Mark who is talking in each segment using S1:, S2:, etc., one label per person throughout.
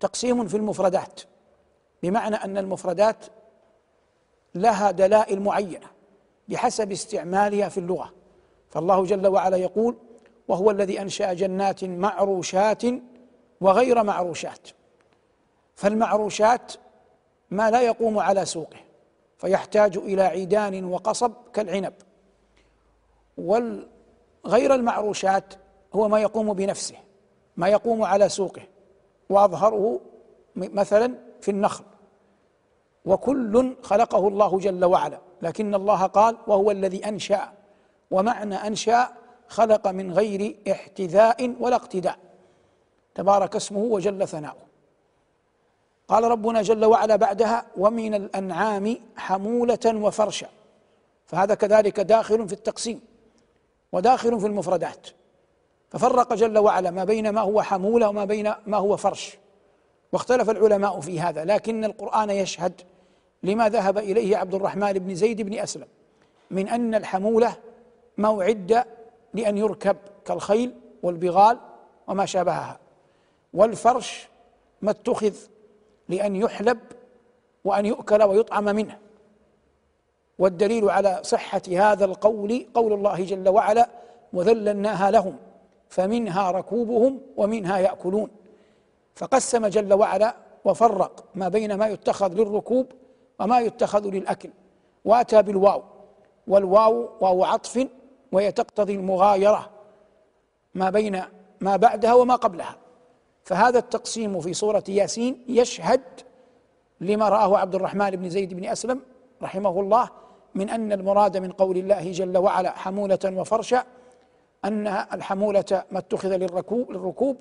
S1: تقسيم في المفردات بمعنى أن المفردات لها دلائل معينة بحسب استعمالها في اللغة. فالله جل وعلا يقول وهو الذي أنشأ جنات معروشات وغير معروشات فالمعروشات ما لا يقوم على سوقه فيحتاج إلى عيدان وقصب كالعنب. والغير المعروشات هو ما يقوم بنفسه ما يقوم على سوقه. وأظهره مثلا في النخل. وكل خلقه الله جل وعلا. لكن الله قال وهو الذي أنشأ. ومعنى أنشأ خلق من غير احتذاء ولا اقتداء. تبارك اسمه وجل ثناؤه. قال ربنا جل وعلا بعدها ومن الأنعام حمولة وفرشا. فهذا كذلك داخل في التقسيم. وداخل في المفردات. ففرق جل وعلا ما بين ما هو حمولة وما بين ما هو فرش. واختلف العلماء في هذا لكن القرآن يشهد لما ذهب إليه عبد الرحمن بن زيد بن أسلم من أن الحمولة ما أعد لأن يركب كالخيل والبغال وما شابهها. والفرش ما اتخذ لأن يحلب وأن يؤكل ويطعم منه. والدليل على صحة هذا القول قول الله جل وعلا وذللناها لهم. فمنها ركوبهم ومنها يأكلون. فقسم جل وعلا وفرق ما بين ما يتخذ للركوب وما يتخذ للأكل. وأتى بالواو والواو واو عطف وهي تقتضي المغايرة ما بين ما بعدها وما قبلها. فهذا التقسيم في سورة ياسين يشهد لما رآه عبد الرحمن بن زيد بن أسلم رحمه الله من أن المراد من قول الله جل وعلا حمولة وفرشا أن الحمولة ما اتخذ للركوب, للركوب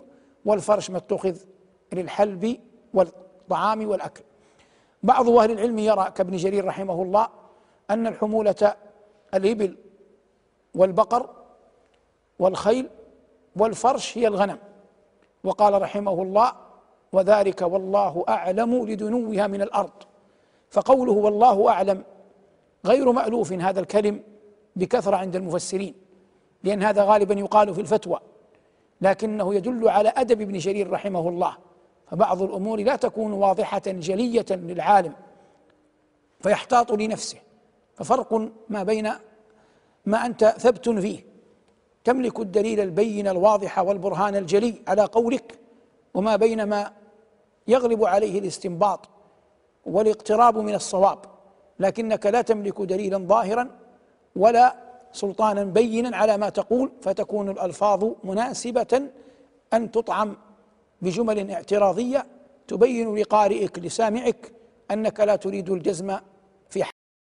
S1: والفرش ما اتخذ للحلب والطعام والأكل. بعض أهل العلم يرى كابن جرير رحمه الله أن الحمولة الإبل والبقر والخيل والفرش هي الغنم. وقال رحمه الله وذلك والله أعلم لدنوها من الأرض فقوله والله أعلم غير مألوف هذا الكلم بكثرة عند المفسرين. لأن هذا غالبا يقال في الفتوى لكنه يدل على أدب ابن جرير رحمه الله. فبعض الأمور لا تكون واضحة جلية للعالم فيحتاط لنفسه. ففرق ما بين ما أنت ثبت فيه. تملك الدليل البين الواضح والبرهان الجلي على قولك وما بين ما يغلب عليه الاستنباط والاقتراب من الصواب. لكنك لا تملك دليلا ظاهرا ولا سلطانا بينا على ما تقول فتكون الألفاظ مناسبة أن تطعم بجمل اعتراضية تبين لقارئك لسامعك أنك لا تريد الجزم